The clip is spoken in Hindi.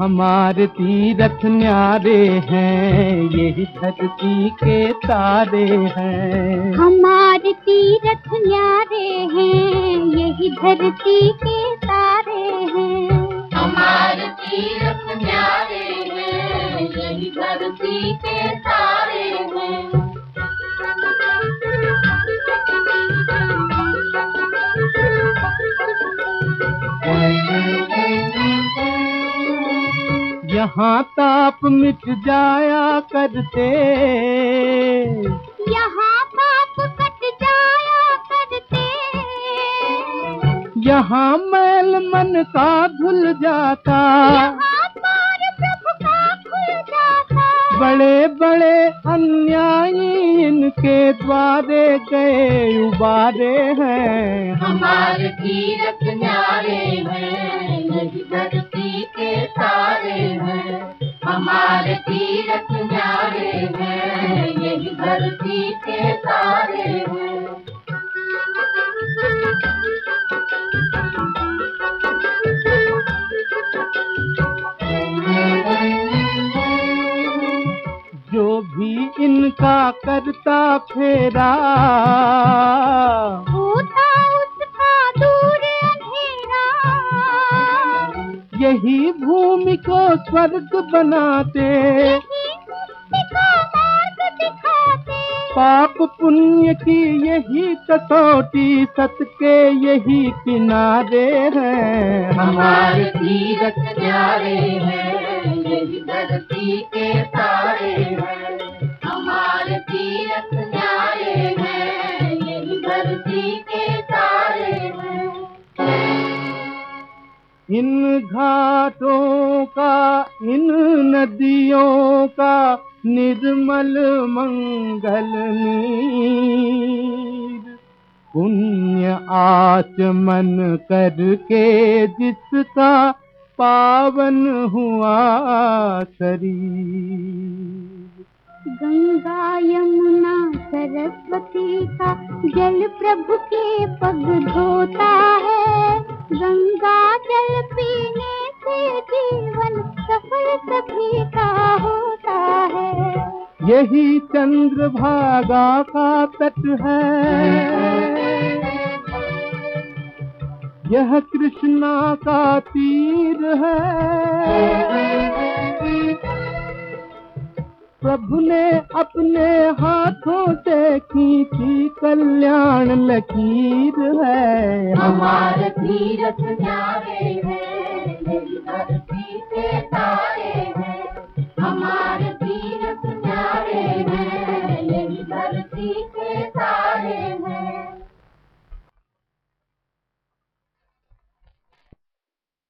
हमारे तीरथ न्यारे हैं यही धरती के तारे हैं। हमारे तीरथ न्यारे हैं यही धरती के तारे हैं। हमारे तीरथ न्यारे हैं यही धरती के तारे यहाँ ताप मिट जाया करते। यहाँ पाप कट जाया करते। यहाँ मैल मन का धुल जाता। यहाँ पार प्रभु का खुल जाता। बड़े बड़े अन्यायी इनके द्वारे गए उबारे हैं। हमारे तीरथ न्यारे हैं धरती के हैं हमारे तीरथ न्यारे हैं यही धरती के तारे हैं। जो भी इनका करता फेरा होता यही भूमि को स्वर्ग बनाते। पाप पुण्य की यही कसौटी सत के यही किनारे हैं। हमारे तीरथ प्यारे हैं, यही धरती के तारे इन घाटों का, इन नदियों का निर्मल मंगल नीर। पुण्य आचमन करके जिसका पावन हुआ शरीर। गंगा यमुना सरस्वती का जल प्रभु के पग धोता है। गंगा जल पीने से जीवन सफल सभी का होता है। यही चंद्रभागा का तट है। यह कृष्णा का तीर है। प्रभु ने अपने हाथों से की थी कल्याण लकीर है। हमारे तीरथ जावे हैं तारे